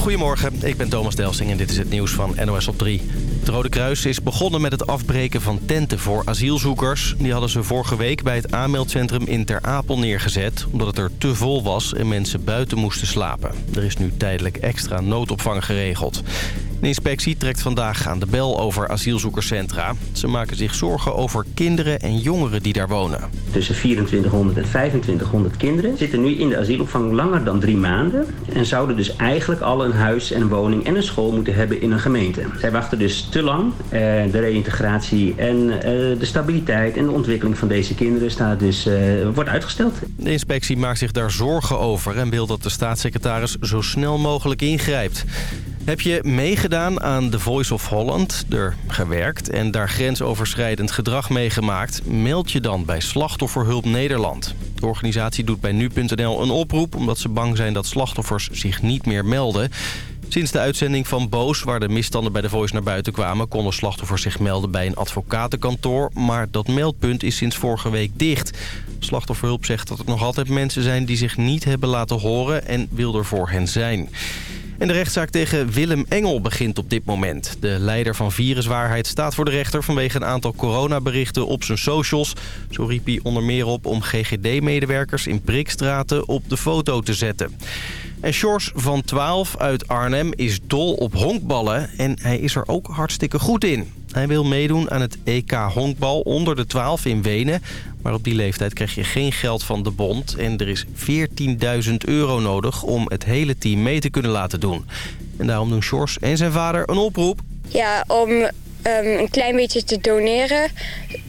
Goedemorgen, ik ben Thomas Delsing en dit is het nieuws van NOS op 3. Het Rode Kruis is begonnen met het afbreken van tenten voor asielzoekers. Die hadden ze vorige week bij het aanmeldcentrum in Ter Apel neergezet... omdat het er te vol was en mensen buiten moesten slapen. Er is nu tijdelijk extra noodopvang geregeld. De inspectie trekt vandaag aan de bel over asielzoekerscentra. Ze maken zich zorgen over kinderen en jongeren die daar wonen. Tussen 2400 en 2500 kinderen zitten nu in de asielopvang langer dan drie maanden... en zouden dus eigenlijk al een huis en een woning en een school moeten hebben in een gemeente. Zij wachten dus te lang. De reïntegratie en eh, de stabiliteit en de ontwikkeling van deze kinderen staat dus, eh, wordt uitgesteld. De inspectie maakt zich daar zorgen over en wil dat de staatssecretaris zo snel mogelijk ingrijpt. Heb je meegedaan aan The Voice of Holland, er gewerkt en daar grensoverschrijdend gedrag meegemaakt? Meld je dan bij Slachtofferhulp Nederland. De organisatie doet bij nu.nl een oproep omdat ze bang zijn dat slachtoffers zich niet meer melden. Sinds de uitzending van Boos, waar de misstanden bij The Voice naar buiten kwamen... konden slachtoffers zich melden bij een advocatenkantoor. Maar dat meldpunt is sinds vorige week dicht. Slachtofferhulp zegt dat er nog altijd mensen zijn die zich niet hebben laten horen... en wil er voor hen zijn. En de rechtszaak tegen Willem Engel begint op dit moment. De leider van Viruswaarheid staat voor de rechter vanwege een aantal coronaberichten op zijn socials. Zo riep hij onder meer op om GGD-medewerkers in prikstraten op de foto te zetten. En Sjors van 12 uit Arnhem is dol op honkballen en hij is er ook hartstikke goed in. Hij wil meedoen aan het EK honkbal onder de 12 in Wenen. Maar op die leeftijd krijg je geen geld van de bond. En er is 14.000 euro nodig om het hele team mee te kunnen laten doen. En daarom doen Sjors en zijn vader een oproep. Ja, om ehm, een klein beetje te doneren.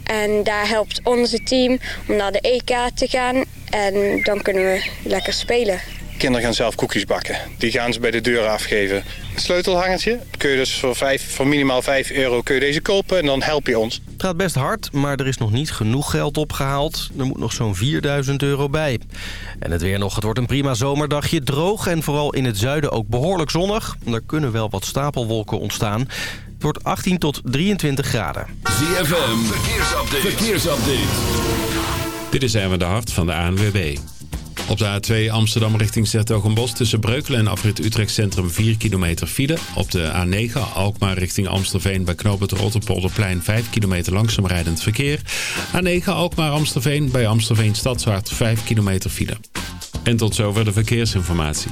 En daar helpt onze team om naar de EK te gaan. En dan kunnen we lekker spelen. Kinderen gaan zelf koekjes bakken. Die gaan ze bij de deur afgeven. Sleutelhangertje kun je dus voor, vijf, voor minimaal 5 euro kun je deze kopen en dan help je ons. Het gaat best hard, maar er is nog niet genoeg geld opgehaald. Er moet nog zo'n 4000 euro bij. En het weer nog. Het wordt een prima zomerdagje. Droog en vooral in het zuiden ook behoorlijk zonnig. Er kunnen wel wat stapelwolken ontstaan. Het wordt 18 tot 23 graden. ZFM, verkeersupdate. verkeersupdate. Dit is Erwin de Hart van de ANWB. Op de A2 Amsterdam richting Zertogenbos tussen Breukelen en afrit Utrecht Centrum 4 kilometer file. Op de A9 Alkmaar richting Amstelveen bij knooppunt Rotterpolderplein 5 kilometer langzaam rijdend verkeer. A9 Alkmaar Amstelveen bij Amstelveen Stadshart 5 kilometer file. En tot zover de verkeersinformatie.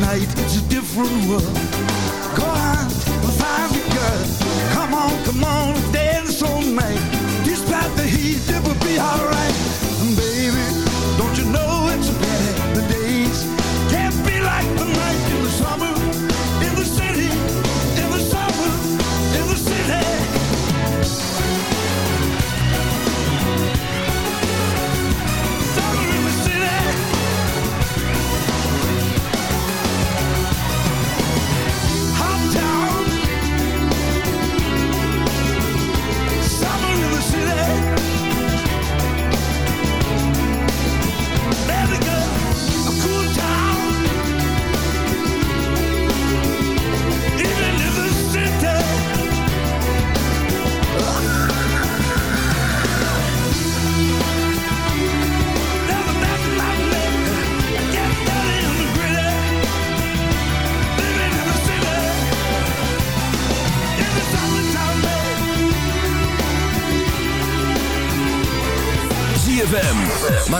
night it's a different world. Go and find a girl. Come on, come on,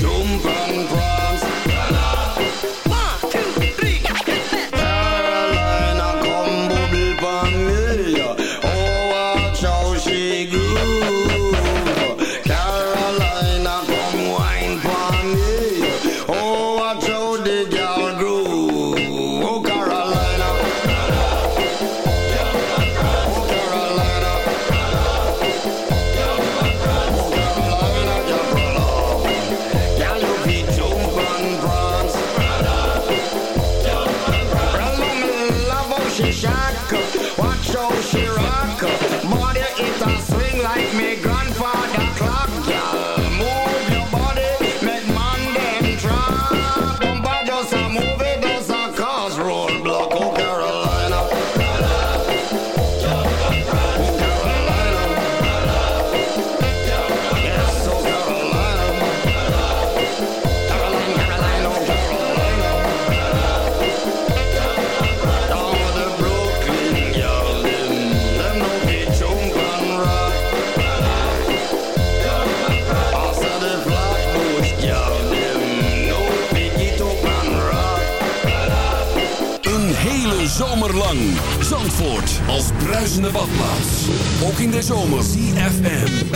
Jump and. Zandvoort als bruisende badplaats. Ook in de zomer. CFM.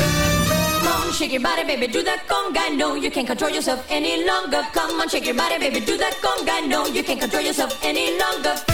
Come on, shake your body, baby, do that conga. No, you can't control yourself any longer. Come on, shake your body, baby, do that conga. No, you can't control yourself any longer.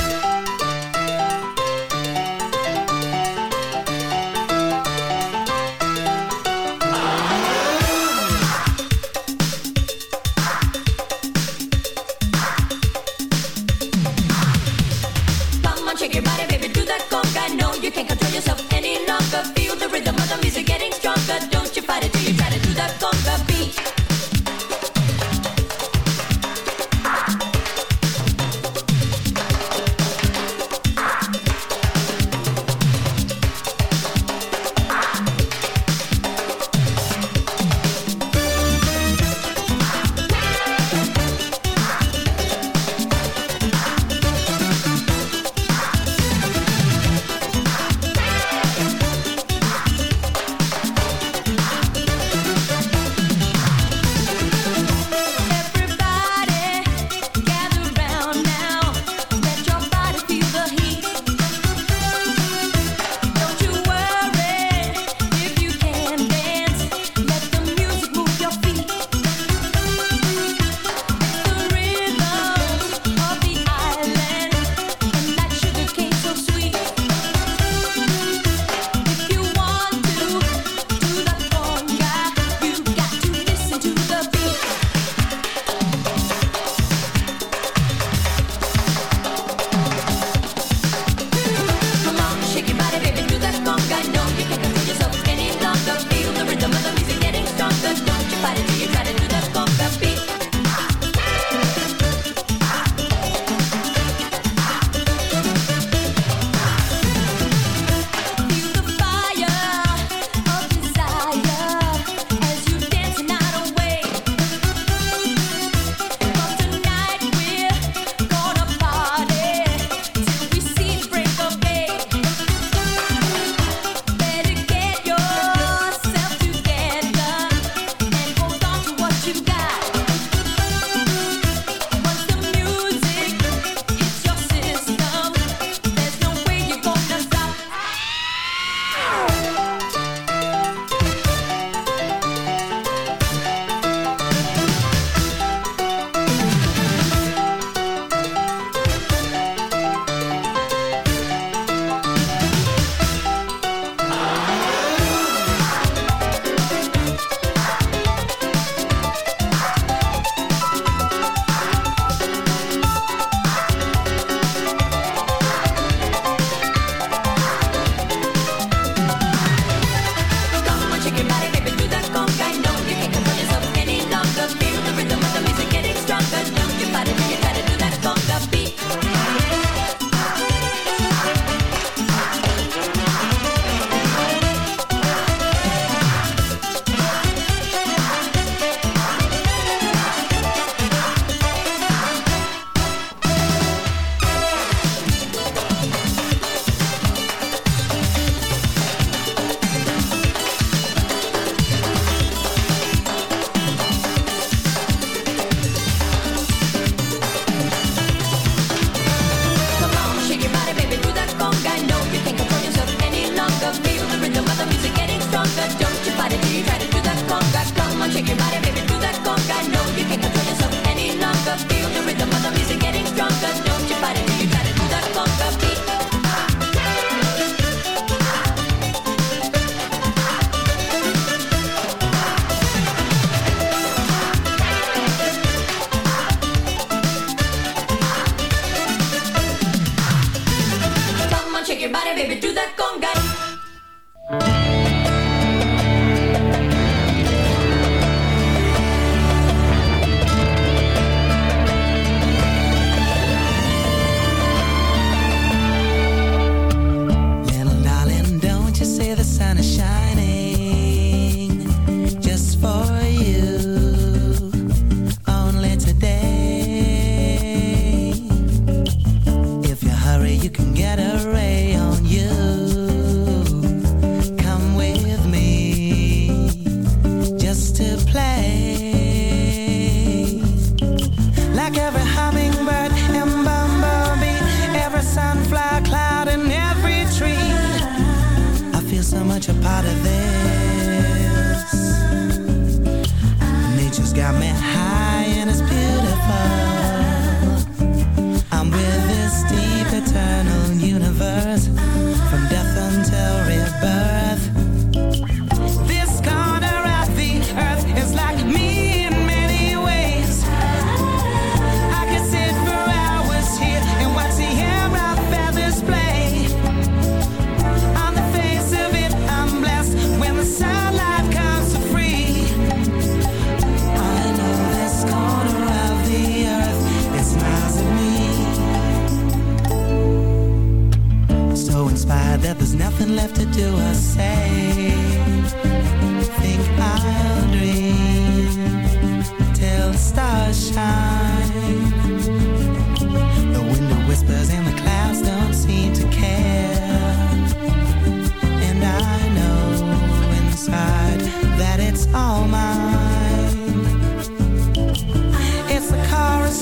baby, do that conga.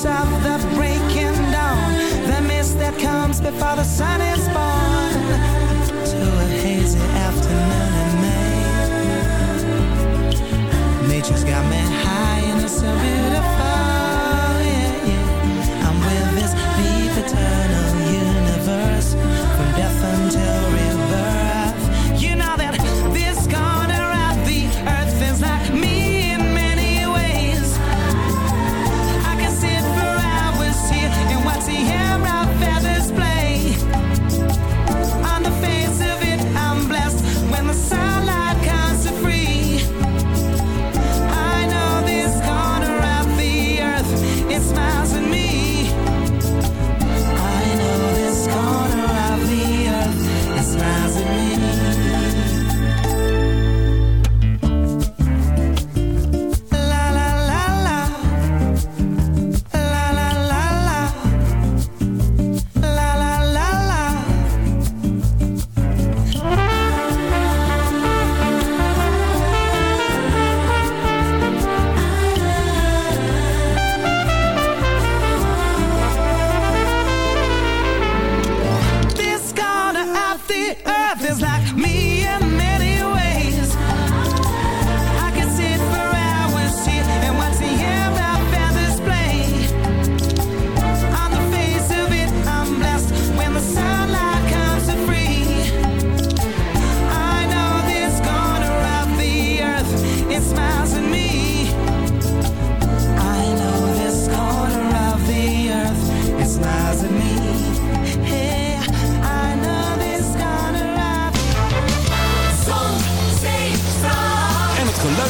south, the breaking dawn, the mist that comes before the sun is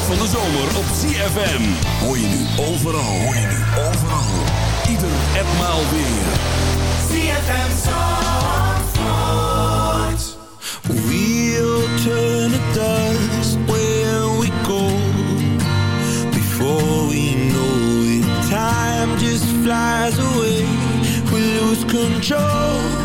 van de zomer op CFM. Hoor je nu overal, hoor je nu overal. Ieder en maal weer. CFM Zandvoort. We'll turn it dust where we go. Before we know it, time just flies away. We lose control.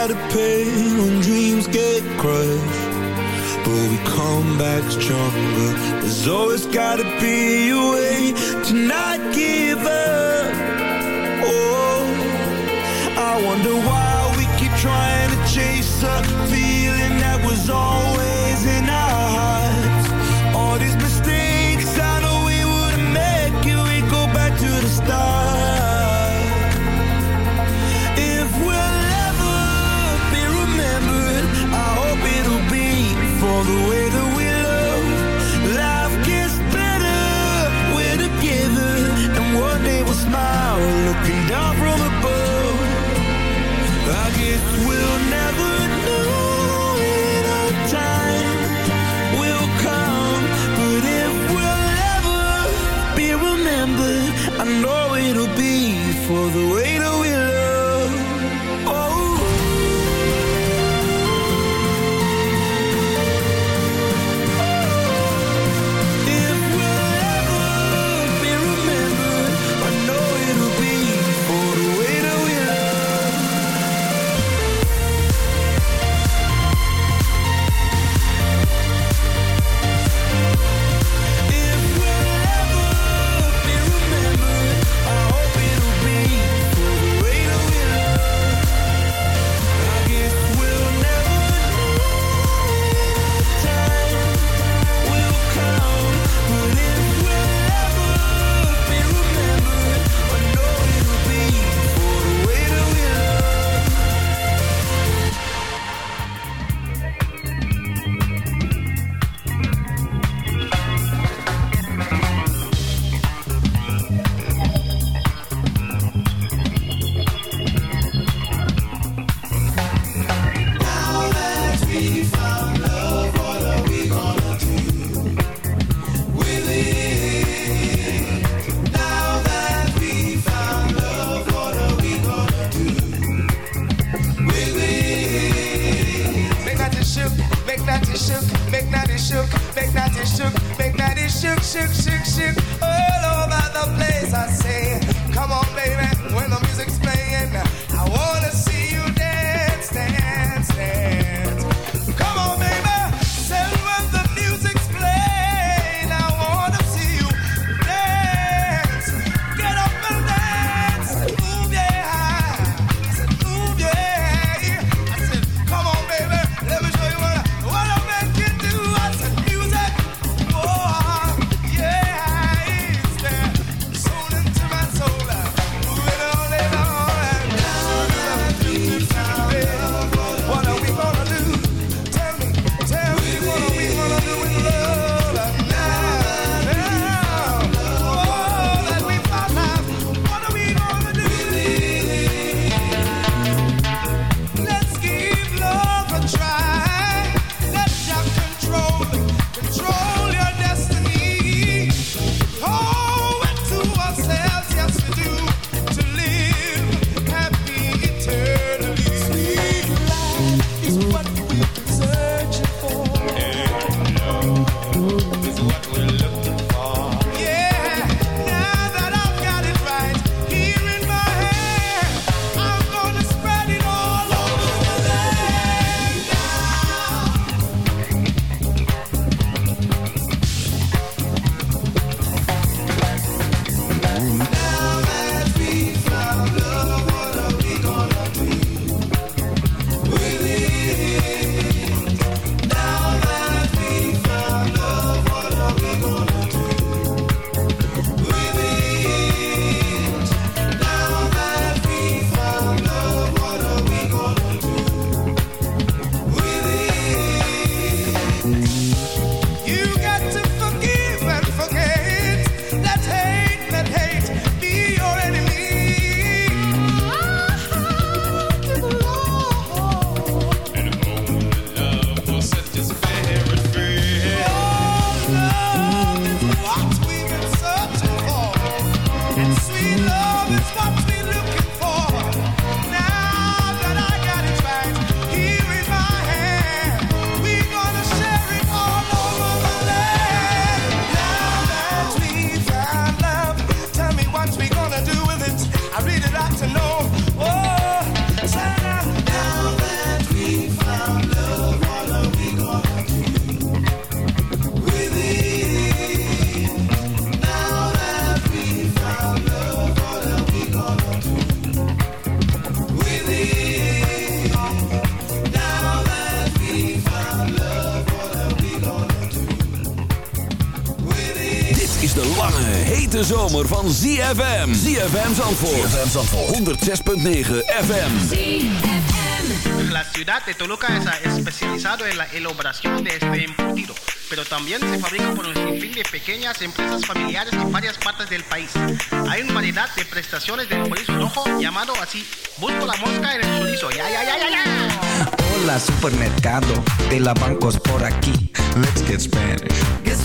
try to pay when dreams get crushed. But we come back stronger. There's always gotta be a way to not give up. Oh, I wonder why we keep trying to chase a feeling that was all van ZFM. ZFM Zandvoort. ZFM Zandvoort. 106.9 FM. La ciudad de Toluca está especializado en la elaboración de este embutido, pero también se fabrica por un sinfín de pequeñas empresas familiares en varias partes del país. Hay una variedad de prestaciones del chorizo rojo llamado así. Busco la mosca en el chorizo. Ya, ya, ya, ya, ya. Hola supermercado de la bancos por aquí. Let's get Spanish.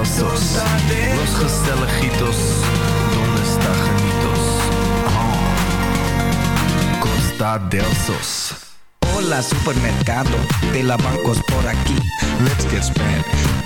Los gezelligitos, donde está genitos? Oh. Costa del Sos. Hola supermercado de la bancos por aquí. Let's get Spanish.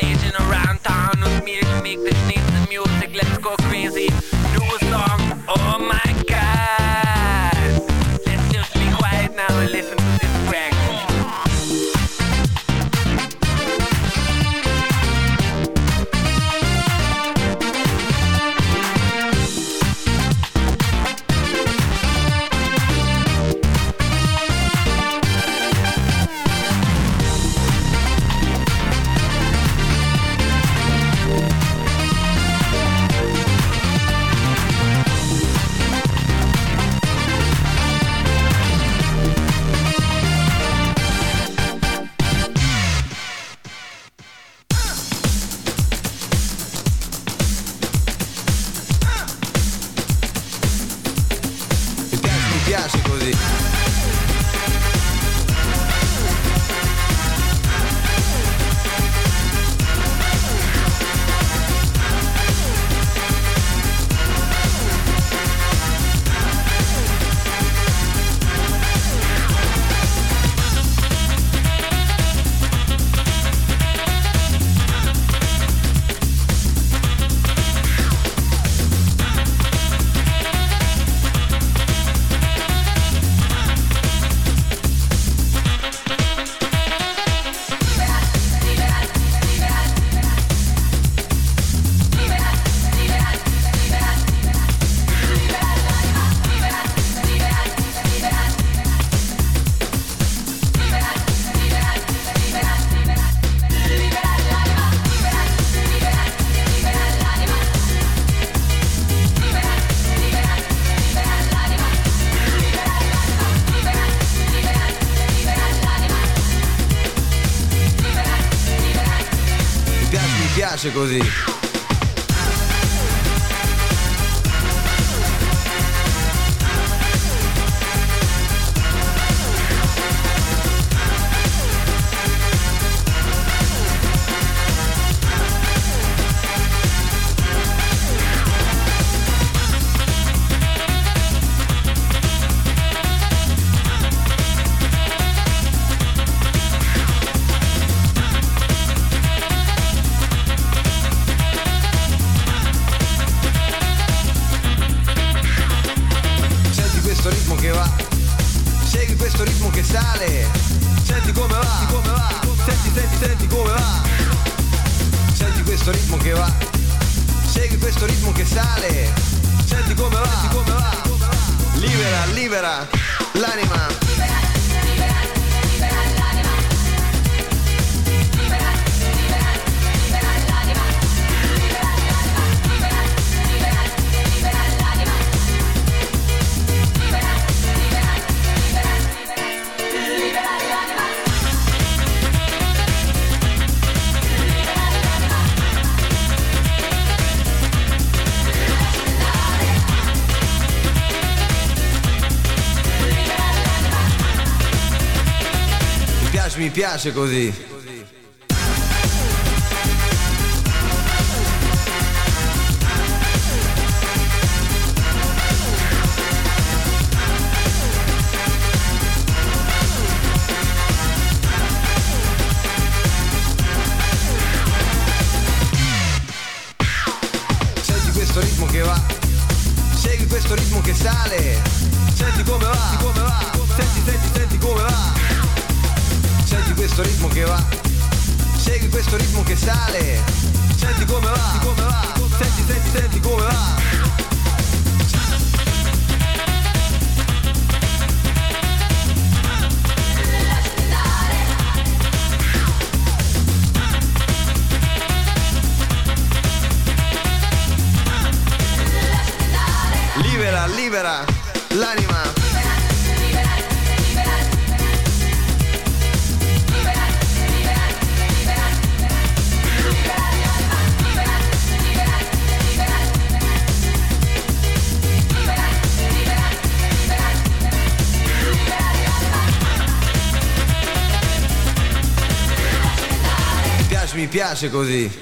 in around town with me to make the sneeze the music. Let's go crazy. Do a song. Oh my god. Let's just be quiet now and listen to this track. Così. piace così. piace così.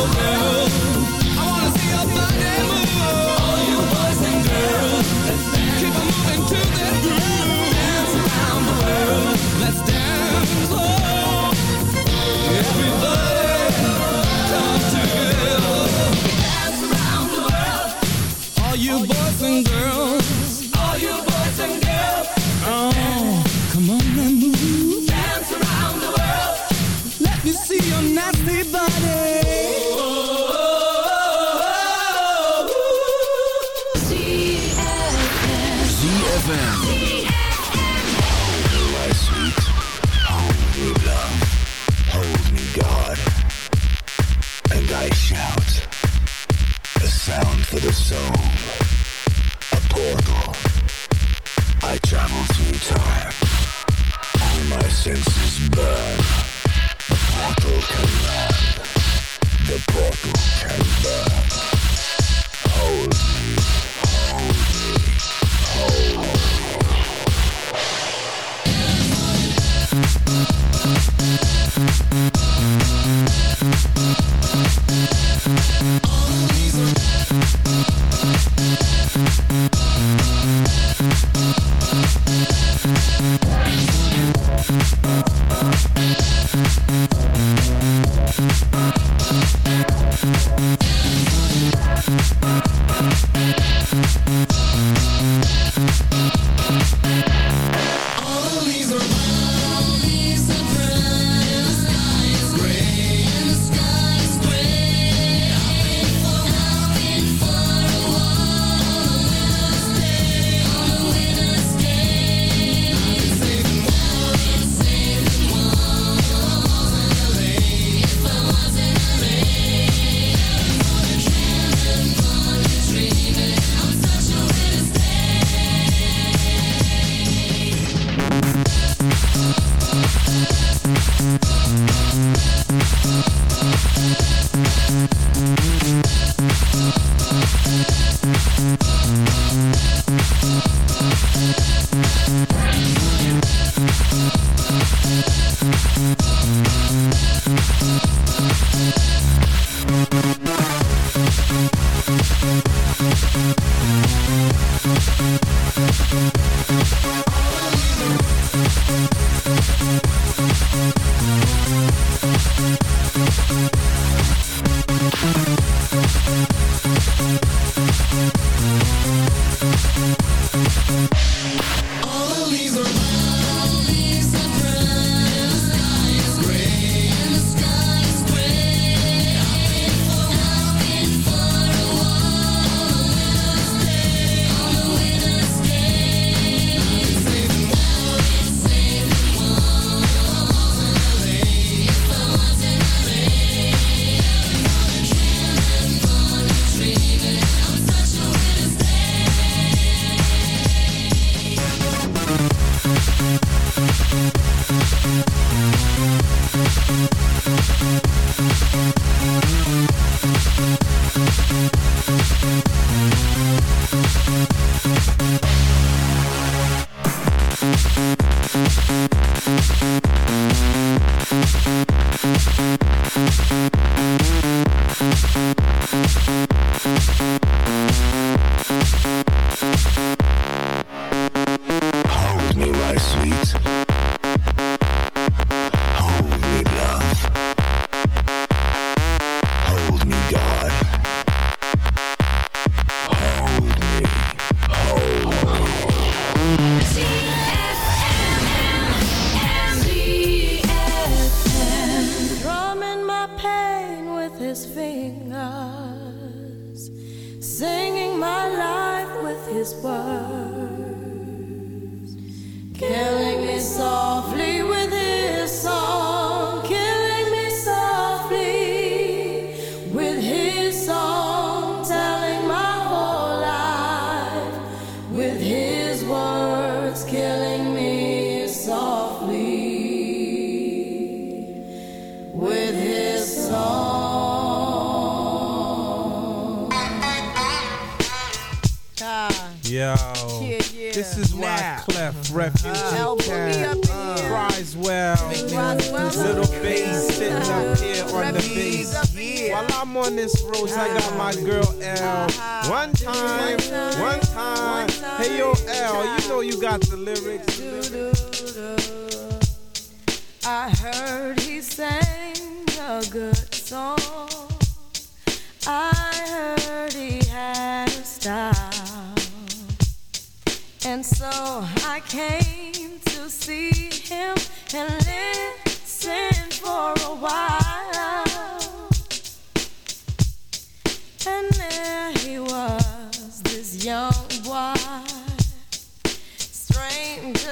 over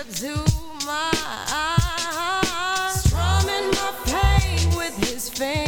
to my eyes, strumming my pain with his fingers.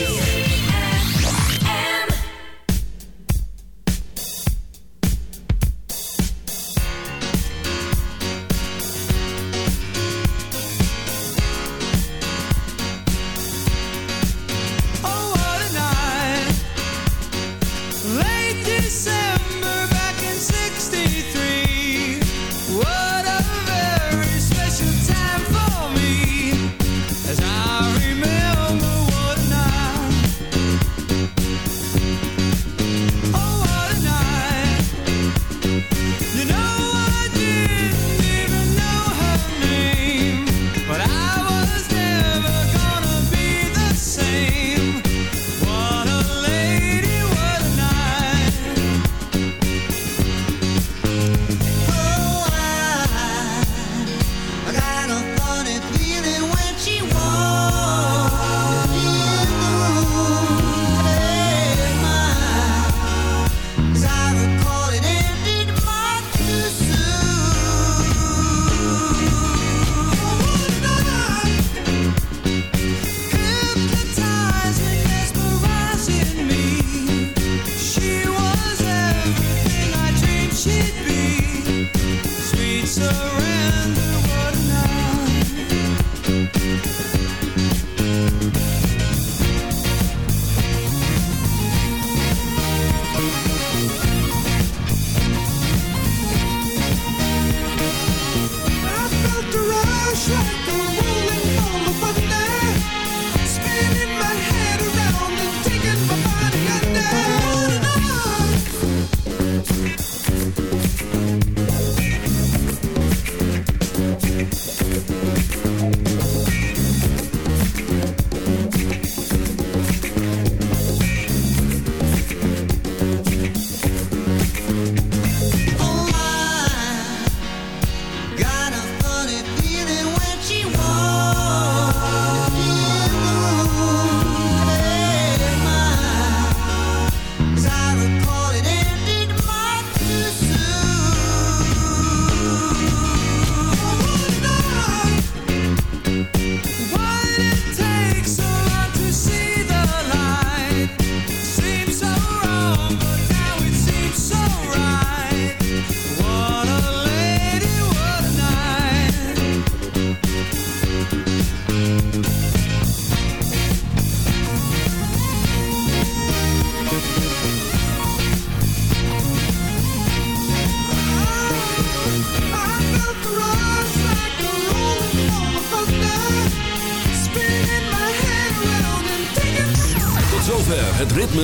surrender.